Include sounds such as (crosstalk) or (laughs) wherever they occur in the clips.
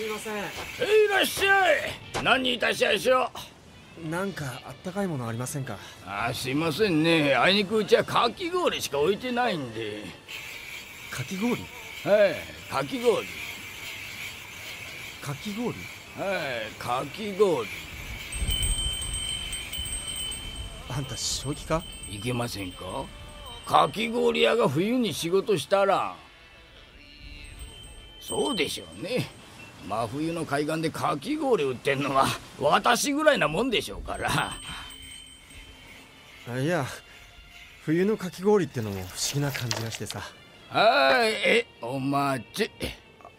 すいません。いらっしゃい。何にいたしやしょう？なんかあったかいものありませんか？あすいませんね。あいにくうちはかき氷しか置いてないんで。かき氷？はいかき氷。かき氷？はいかき氷。あんた正気か？いけませんか？かき氷屋が冬に仕事したら。そうでしょうね真冬の海岸でかき氷売ってんのは私ぐらいなもんでしょうから。あいや冬のかき氷ってのも不思議な感じがしてさ。はいえお待ち。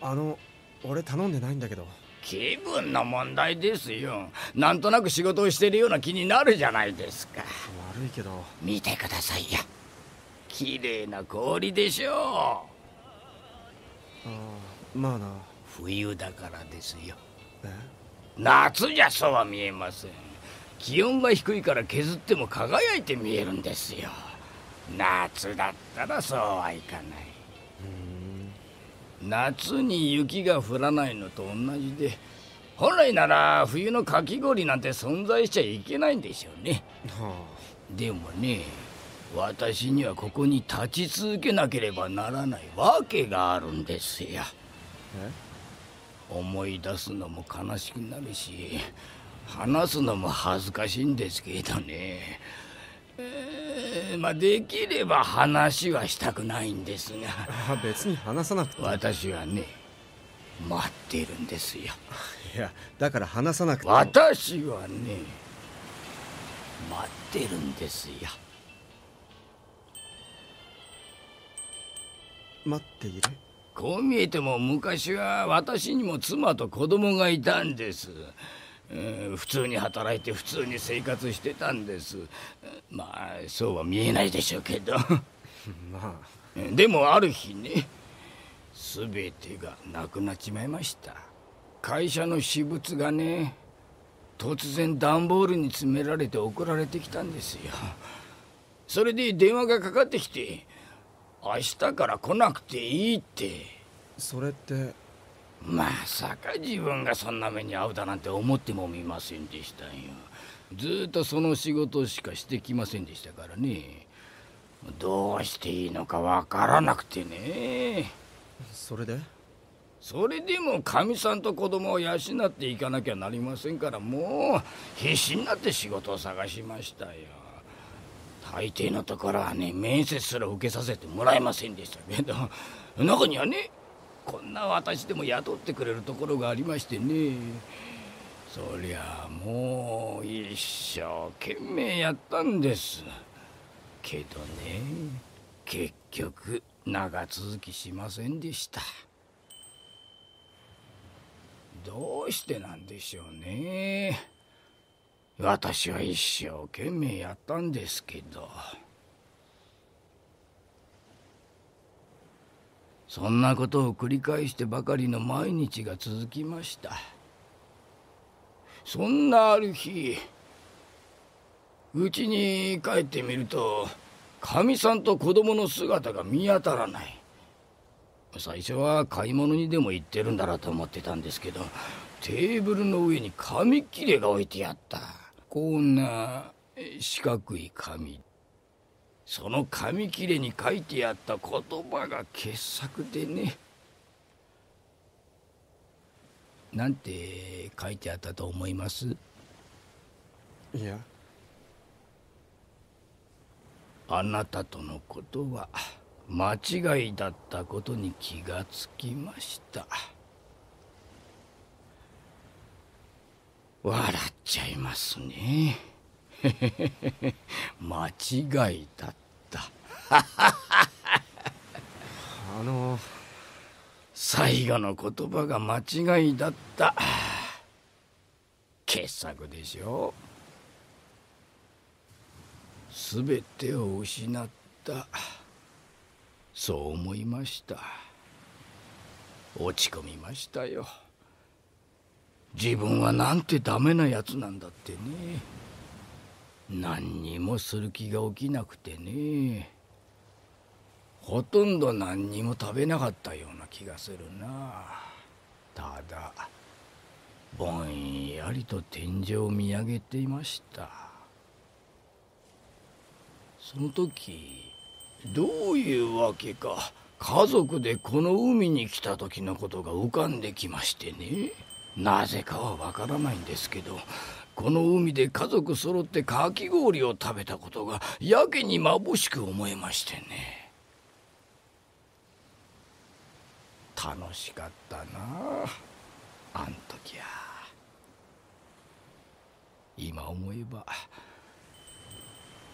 あの俺頼んでないんだけど。気分の問題ですよ。なんとなく仕事をしてるような気になるじゃないですか。悪いけど。見てくださいよ。綺麗な氷でしょああまあな。う冬だからですよ。え？夏じゃそうは見えません。気温が低いから削っても輝いて見えるんですよ。夏だったらそうはいかない。夏に雪が降らないのと同じで本来なら冬のかき氷なんて存在しちゃいけないんでしょうね。はでもね私にはここに立ち続けなければならないわけがあるんですよ。あえ？思い出すのも悲しくなるし話すのも恥ずかしいんですけどね。えーまあできれば話はしたくないんですがあ別に話さなくてい私はね待っているんですよ。やだから話さなくても。私はね待ってるんですよ。待っている？こう見えても昔は私にも妻と子供がいたんです、えー普通に働いて普通に生活してたんです。まあそうは見えないでしょうけど。(laughs) までもある日ね全てがなくなっちまいました。会社の私物がね突然段ボールに詰められて送られてきたんですよ。それで電話がかかってきて明日から来なくていいって。あそれって。まさか自分がそんな目に遭うだなんて思ってもみませんでしたよ。ずーっとその仕事しかしてきませんでしたからね。どうしていいのかわからなくてね。それで？それでもかみさんと子供を養っていかなきゃなりませんからもう必死になって仕事を探しましたよ大抵のところはね面接すら受けさせてもらえませんでしたけど (laughs) 中にはねこんな私でも雇ってくれるところがありましてね。そりゃもう一生懸命やったんです。けどね結局長続きしませんでした。どうしてなんでしょうね。私は一生懸命やったんですけど。そんなことを繰り返してばかりの毎日が続きました。そんなある日家に帰ってみるとかみさんと子供の姿が見当たらない。最初は買い物にでも行ってるんだろうと思ってたんですけどテーブルの上に紙切れが置いてあった。こんなえ四角い紙。その紙切れに書いてあった言葉が傑作でね。なんて書いてあったと思います？いや。あなたとのことは間違いだったことに気がつきました笑っちゃいますね。(laughs) 間違いだった。(laughs) あの最後の言葉が間違いだった。傑作でしょ。全てを失った。そう思いました。落ち込みましたよ自分はなんてダメなやつなんだってね。何にもする気が起きなくてね。ほとんど何にも食べなかったような気がするな。ただぼんやりと天井を見上げていました。その時どういうわけか家族でこの海に来た時のことが浮かんできましてね。なぜかはわからないんですけどこの海で家族揃ってかき氷を食べたことがやけに眩しく思えましてね。楽しかったなあん時や今思えば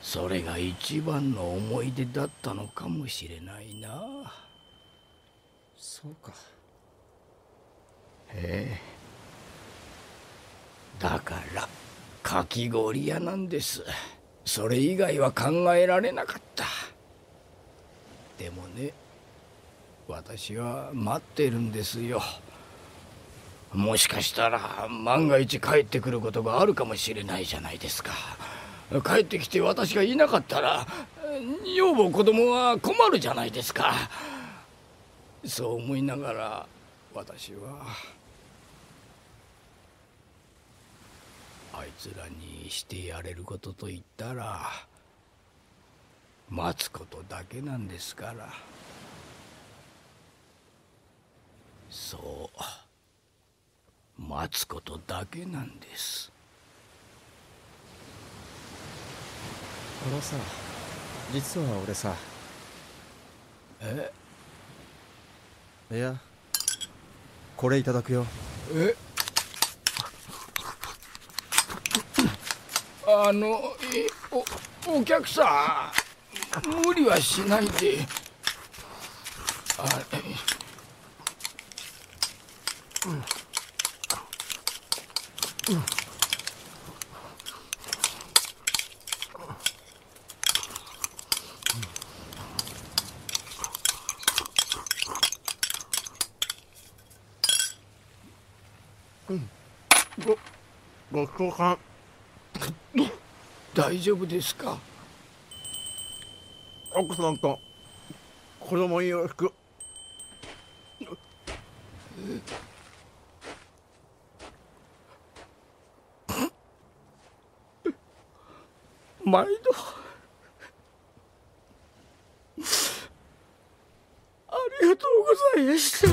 それが一番の思い出だったのかもしれないな。そうか。ええだからかき氷屋なんです。それ以外は考えられなかった。でもね私は待ってるんですよ。もしかしたら万が一帰ってくることがあるかもしれないじゃないですか。帰ってきて私がいなかったら女房子供は困るじゃないですか。そう思いながら私はあいつらにしてやれることと言ったら待つことだけなんですから。そう。待つことだけなんです。あのさ実は俺さ。え？いやこれいただくよ。え？あのおお客さん無理はしないで。あえごちそうさん。大丈夫ですか？奥さんと子供によろしく毎度。ありがとうございました